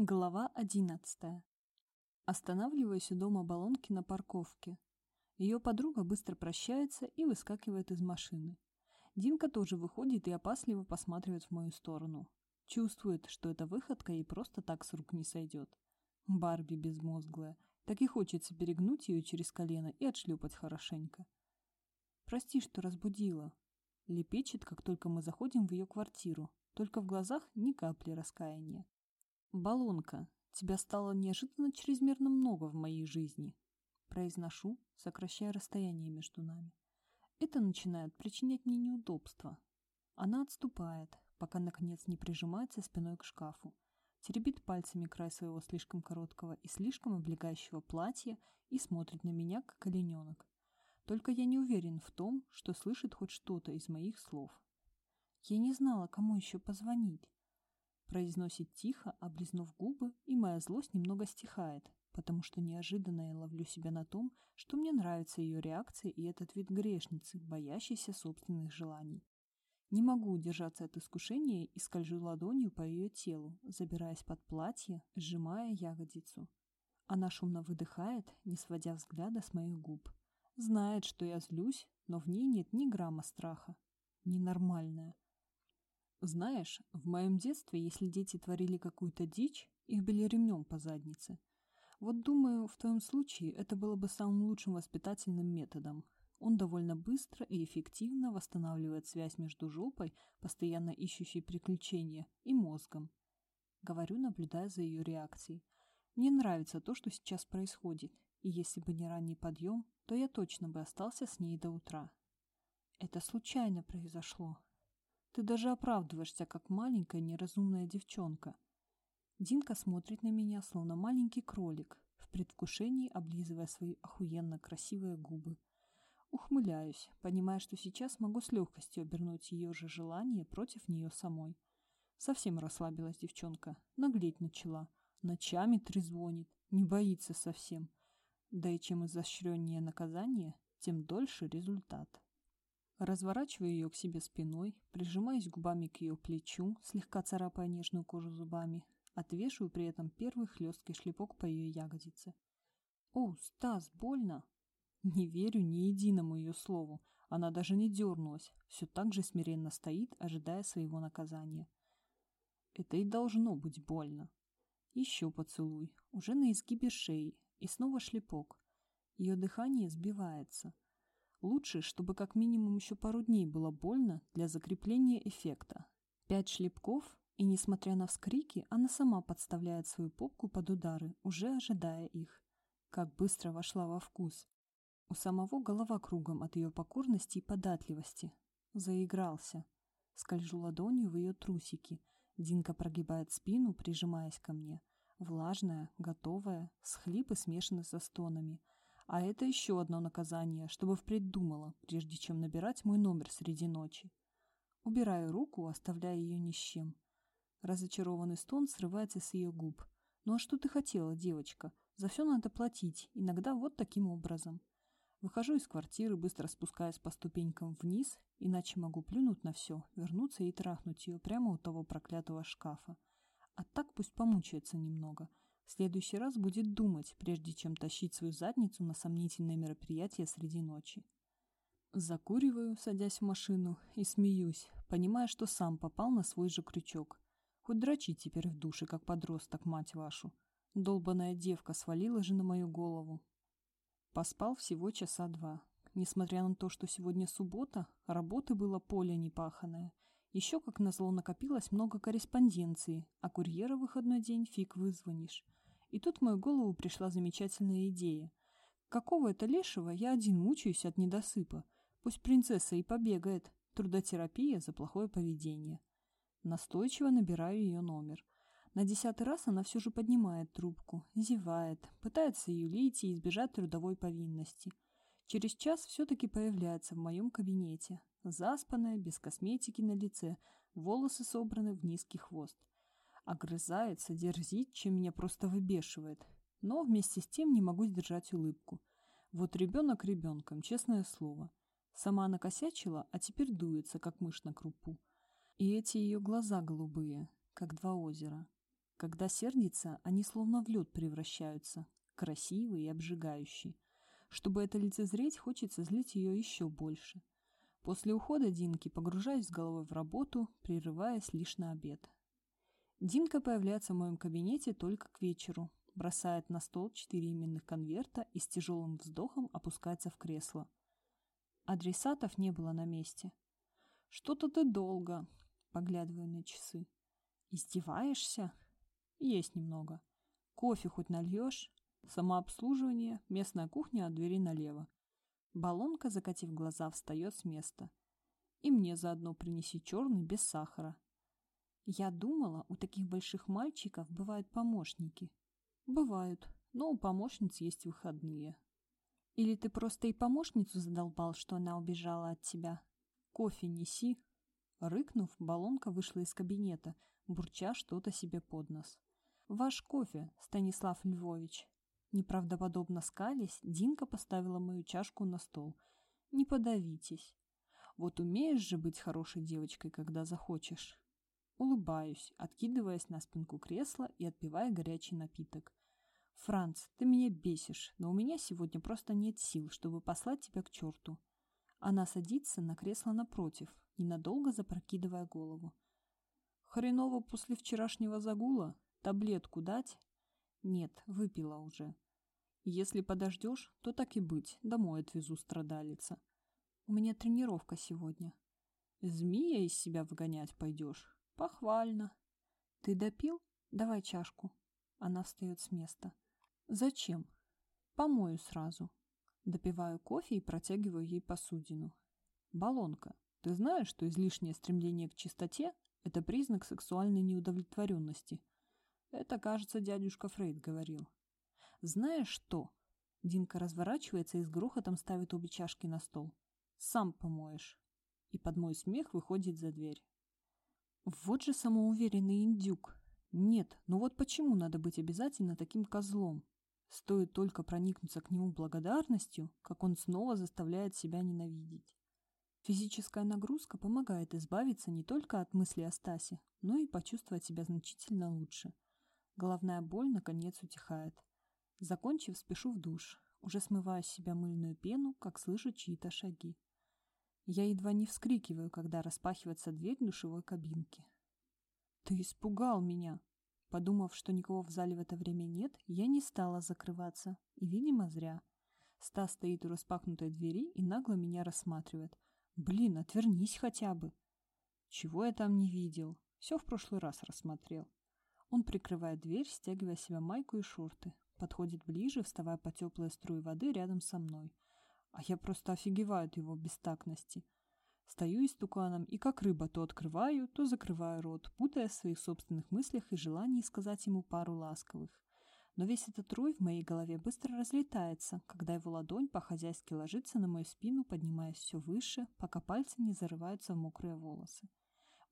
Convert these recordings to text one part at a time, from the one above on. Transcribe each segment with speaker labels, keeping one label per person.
Speaker 1: Глава одиннадцатая. Останавливаюсь у дома Балонки на парковке. Ее подруга быстро прощается и выскакивает из машины. Динка тоже выходит и опасливо посматривает в мою сторону. Чувствует, что эта выходка ей просто так с рук не сойдет. Барби безмозглая. Так и хочется перегнуть ее через колено и отшлепать хорошенько. «Прости, что разбудила», — лепечет, как только мы заходим в ее квартиру. Только в глазах ни капли раскаяния. «Балонка, тебя стало неожиданно чрезмерно много в моей жизни», произношу, сокращая расстояние между нами. Это начинает причинять мне неудобства. Она отступает, пока наконец не прижимается спиной к шкафу, теребит пальцами край своего слишком короткого и слишком облегающего платья и смотрит на меня, как олененок. Только я не уверен в том, что слышит хоть что-то из моих слов. Я не знала, кому еще позвонить произносит тихо, облизнув губы, и моя злость немного стихает, потому что неожиданно я ловлю себя на том, что мне нравится ее реакция и этот вид грешницы, боящейся собственных желаний. Не могу удержаться от искушения и скольжу ладонью по ее телу, забираясь под платье, сжимая ягодицу. Она шумно выдыхает, не сводя взгляда с моих губ. Знает, что я злюсь, но в ней нет ни грамма страха. Ненормальная. Знаешь, в моем детстве, если дети творили какую-то дичь, их били ремнем по заднице. Вот думаю, в твоем случае это было бы самым лучшим воспитательным методом. Он довольно быстро и эффективно восстанавливает связь между жопой, постоянно ищущей приключения, и мозгом. Говорю, наблюдая за ее реакцией. Мне нравится то, что сейчас происходит, и если бы не ранний подъем, то я точно бы остался с ней до утра. Это случайно произошло, ты даже оправдываешься, как маленькая неразумная девчонка. Динка смотрит на меня, словно маленький кролик, в предвкушении облизывая свои охуенно красивые губы. Ухмыляюсь, понимая, что сейчас могу с легкостью обернуть ее же желание против нее самой. Совсем расслабилась девчонка, наглеть начала. Ночами трезвонит, не боится совсем. Да и чем изощреннее наказание, тем дольше результат. Разворачиваю ее к себе спиной, прижимаюсь губами к ее плечу, слегка царапая нежную кожу зубами, отвешиваю при этом первый хлесткий шлепок по ее ягодице. «О, Стас, больно!» Не верю ни единому ее слову. Она даже не дернулась, все так же смиренно стоит, ожидая своего наказания. Это и должно быть больно. Еще поцелуй, уже на изгибе шеи, и снова шлепок. Ее дыхание сбивается – Лучше, чтобы как минимум еще пару дней было больно для закрепления эффекта. Пять шлепков, и несмотря на вскрики, она сама подставляет свою попку под удары, уже ожидая их. Как быстро вошла во вкус. У самого голова кругом от ее покорности и податливости. Заигрался. Скольжу ладонью в ее трусики. Динка прогибает спину, прижимаясь ко мне. Влажная, готовая, с хлипы смешаны со стонами – а это еще одно наказание, чтобы впредь думала, прежде чем набирать мой номер среди ночи. Убираю руку, оставляя ее ни с чем. Разочарованный стон срывается с ее губ. «Ну а что ты хотела, девочка? За все надо платить, иногда вот таким образом». Выхожу из квартиры, быстро спускаясь по ступенькам вниз, иначе могу плюнуть на все, вернуться и трахнуть ее прямо у того проклятого шкафа. А так пусть помучается немного – следующий раз будет думать, прежде чем тащить свою задницу на сомнительное мероприятие среди ночи. Закуриваю, садясь в машину, и смеюсь, понимая, что сам попал на свой же крючок. Хоть дрочи теперь в душе, как подросток, мать вашу. Долбаная девка свалила же на мою голову. Поспал всего часа два. Несмотря на то, что сегодня суббота, работы было поле непаханное. Еще, как назло, накопилось много корреспонденции, а курьера выходной день фиг вызвонишь. И тут в мою голову пришла замечательная идея. Какого это лешего я один мучаюсь от недосыпа? Пусть принцесса и побегает. Трудотерапия за плохое поведение. Настойчиво набираю ее номер. На десятый раз она все же поднимает трубку, зевает, пытается юлить и избежать трудовой повинности. Через час все-таки появляется в моем кабинете. Заспанная, без косметики на лице, волосы собраны в низкий хвост. Огрызается, дерзит, чем меня просто выбешивает. Но вместе с тем не могу сдержать улыбку. Вот ребенок ребенком, честное слово. Сама накосячила, а теперь дуется, как мышь на крупу. И эти ее глаза голубые, как два озера. Когда сердится, они словно в лед превращаются, красивые и обжигающие. Чтобы это лицезреть, хочется злить ее еще больше. После ухода Динки погружаюсь с головой в работу, прерываясь лишь на обед. Динка появляется в моем кабинете только к вечеру, бросает на стол четыре именных конверта и с тяжелым вздохом опускается в кресло. Адресатов не было на месте. «Что-то ты долго», — поглядываю на часы. «Издеваешься?» «Есть немного. Кофе хоть нальешь?» Самообслуживание, местная кухня от двери налево. Баллонка, закатив глаза, встает с места. И мне заодно принеси черный без сахара. Я думала, у таких больших мальчиков бывают помощники. Бывают, но у помощниц есть выходные. Или ты просто и помощницу задолбал, что она убежала от тебя? Кофе неси. Рыкнув, Баллонка вышла из кабинета, бурча что-то себе под нос. «Ваш кофе, Станислав Львович». Неправдоподобно скались, Динка поставила мою чашку на стол. «Не подавитесь. Вот умеешь же быть хорошей девочкой, когда захочешь». Улыбаюсь, откидываясь на спинку кресла и отпивая горячий напиток. «Франц, ты меня бесишь, но у меня сегодня просто нет сил, чтобы послать тебя к черту». Она садится на кресло напротив, ненадолго запрокидывая голову. «Хреново после вчерашнего загула? Таблетку дать?» Нет, выпила уже. Если подождешь, то так и быть, домой отвезу страдалица. У меня тренировка сегодня. Змея из себя выгонять пойдешь? Похвально. Ты допил? Давай чашку. Она встает с места. Зачем? Помою сразу. Допиваю кофе и протягиваю ей посудину. Балонка, ты знаешь, что излишнее стремление к чистоте – это признак сексуальной неудовлетворенности – это, кажется, дядюшка Фрейд говорил. Знаешь что? Динка разворачивается и с грохотом ставит обе чашки на стол. Сам помоешь. И под мой смех выходит за дверь. Вот же самоуверенный индюк. Нет, ну вот почему надо быть обязательно таким козлом? Стоит только проникнуться к нему благодарностью, как он снова заставляет себя ненавидеть. Физическая нагрузка помогает избавиться не только от мысли о Стасе, но и почувствовать себя значительно лучше – Головная боль, наконец, утихает. Закончив, спешу в душ. Уже смываю с себя мыльную пену, как слышу чьи-то шаги. Я едва не вскрикиваю, когда распахивается дверь душевой кабинки. «Ты испугал меня!» Подумав, что никого в зале в это время нет, я не стала закрываться. И, видимо, зря. Стас стоит у распахнутой двери и нагло меня рассматривает. «Блин, отвернись хотя бы!» Чего я там не видел? Все в прошлый раз рассмотрел. Он прикрывает дверь, стягивая себя майку и шорты. Подходит ближе, вставая по теплой струе воды рядом со мной. А я просто офигеваю от его бестактности. Стою истуканом и как рыба то открываю, то закрываю рот, путая в своих собственных мыслях и желании сказать ему пару ласковых. Но весь этот рой в моей голове быстро разлетается, когда его ладонь по-хозяйски ложится на мою спину, поднимаясь все выше, пока пальцы не зарываются в мокрые волосы.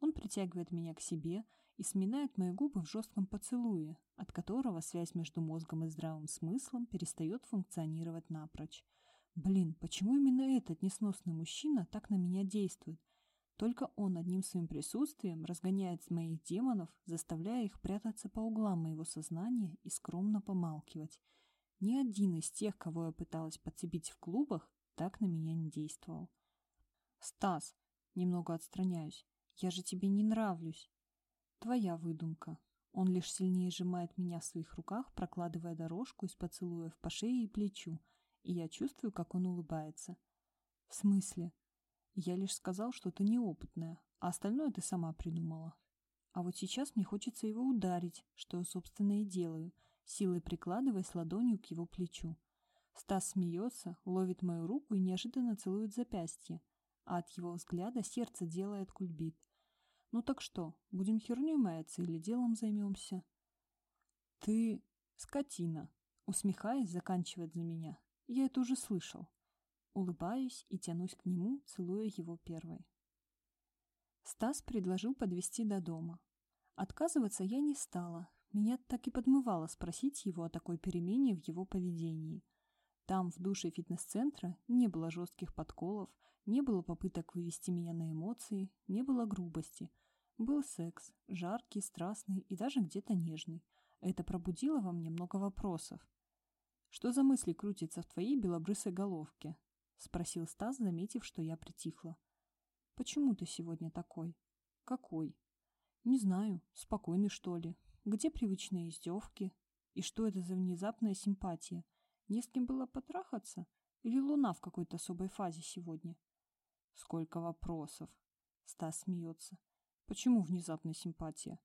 Speaker 1: Он притягивает меня к себе, и сминает мои губы в жестком поцелуе, от которого связь между мозгом и здравым смыслом перестает функционировать напрочь. Блин, почему именно этот несносный мужчина так на меня действует? Только он одним своим присутствием разгоняет моих демонов, заставляя их прятаться по углам моего сознания и скромно помалкивать. Ни один из тех, кого я пыталась подцепить в клубах, так на меня не действовал. «Стас!» Немного отстраняюсь. «Я же тебе не нравлюсь!» Твоя выдумка. Он лишь сильнее сжимает меня в своих руках, прокладывая дорожку из поцелуев по шее и плечу, и я чувствую, как он улыбается. В смысле? Я лишь сказал, что ты неопытная, а остальное ты сама придумала. А вот сейчас мне хочется его ударить, что я, собственно, и делаю, силой прикладываясь ладонью к его плечу. Стас смеется, ловит мою руку и неожиданно целует запястье, а от его взгляда сердце делает кульбит. Ну так что, будем херней маяться или делом займемся? Ты скотина, усмехаясь, заканчивает за меня. Я это уже слышал. Улыбаюсь и тянусь к нему, целуя его первой. Стас предложил подвести до дома. Отказываться я не стала. Меня так и подмывало спросить его о такой перемене в его поведении. Там, в душе фитнес-центра, не было жестких подколов, не было попыток вывести меня на эмоции, не было грубости. Был секс, жаркий, страстный и даже где-то нежный. Это пробудило во мне много вопросов. «Что за мысли крутятся в твоей белобрысой головке?» — спросил Стас, заметив, что я притихла. «Почему ты сегодня такой?» «Какой?» «Не знаю. Спокойный, что ли? Где привычные издевки? И что это за внезапная симпатия? Не с кем было потрахаться? Или луна в какой-то особой фазе сегодня?» «Сколько вопросов!» Стас смеется. «Почему внезапная симпатия?»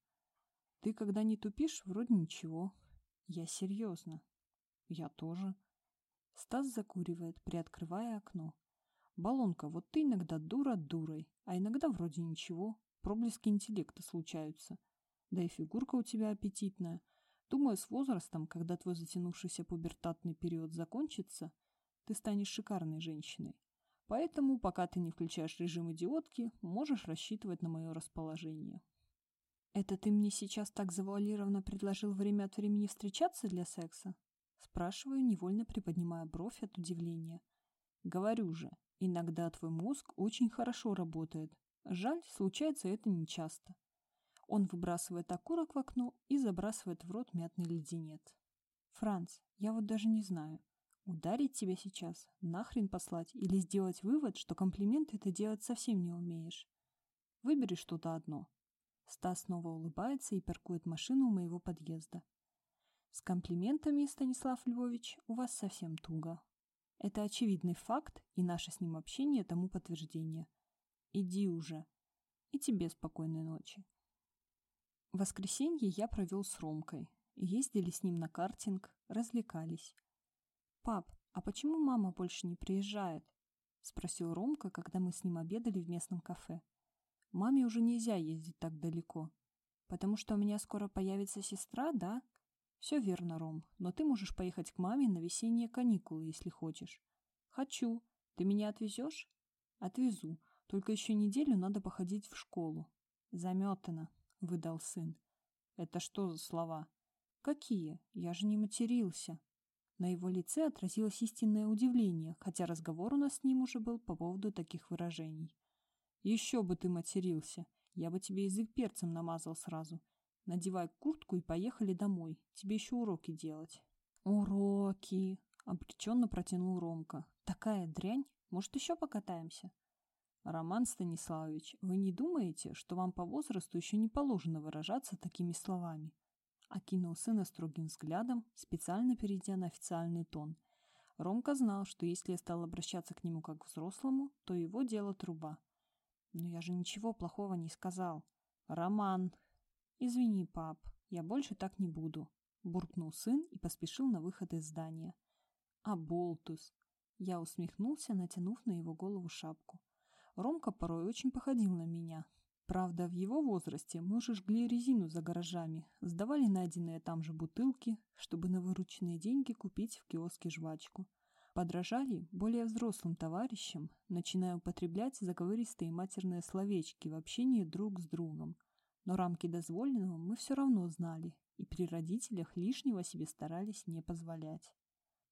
Speaker 1: «Ты, когда не тупишь, вроде ничего. Я серьезно. Я тоже». Стас закуривает, приоткрывая окно. «Балонка, вот ты иногда дура дурой, а иногда вроде ничего, проблески интеллекта случаются. Да и фигурка у тебя аппетитная. Думаю, с возрастом, когда твой затянувшийся пубертатный период закончится, ты станешь шикарной женщиной. Поэтому, пока ты не включаешь режим идиотки, можешь рассчитывать на мое расположение». «Это ты мне сейчас так завуалированно предложил время от времени встречаться для секса?» Спрашиваю, невольно приподнимая бровь от удивления. Говорю же, иногда твой мозг очень хорошо работает. Жаль, случается это нечасто. Он выбрасывает окурок в окно и забрасывает в рот мятный леденец. Франц, я вот даже не знаю, ударить тебя сейчас, нахрен послать или сделать вывод, что комплименты ты делать совсем не умеешь. Выбери что-то одно. Стас снова улыбается и паркует машину у моего подъезда. С комплиментами, Станислав Львович, у вас совсем туго. Это очевидный факт, и наше с ним общение тому подтверждение. Иди уже. И тебе спокойной ночи. В воскресенье я провел с Ромкой. Ездили с ним на картинг, развлекались. «Пап, а почему мама больше не приезжает?» — спросил Ромка, когда мы с ним обедали в местном кафе. «Маме уже нельзя ездить так далеко. Потому что у меня скоро появится сестра, да?» «Все верно, Ром, но ты можешь поехать к маме на весенние каникулы, если хочешь». «Хочу. Ты меня отвезешь?» «Отвезу. Только еще неделю надо походить в школу». «Заметано», — выдал сын. «Это что за слова?» «Какие? Я же не матерился». На его лице отразилось истинное удивление, хотя разговор у нас с ним уже был по поводу таких выражений. «Еще бы ты матерился. Я бы тебе язык перцем намазал сразу. Надевай куртку и поехали домой. Тебе еще уроки делать. Уроки! Обреченно протянул Ромка. Такая дрянь. Может, еще покатаемся? Роман Станиславович, вы не думаете, что вам по возрасту еще не положено выражаться такими словами? Окинул сына строгим взглядом, специально перейдя на официальный тон. Ромка знал, что если я стал обращаться к нему как к взрослому, то его дело труба. Но я же ничего плохого не сказал. Роман, «Извини, пап, я больше так не буду», — буркнул сын и поспешил на выход из здания. «А болтус!» Я усмехнулся, натянув на его голову шапку. Ромка порой очень походил на меня. Правда, в его возрасте мы уже жгли резину за гаражами, сдавали найденные там же бутылки, чтобы на вырученные деньги купить в киоске жвачку. Подражали более взрослым товарищам, начиная употреблять заговористые матерные словечки в общении друг с другом – но рамки дозволенного мы все равно знали и при родителях лишнего себе старались не позволять.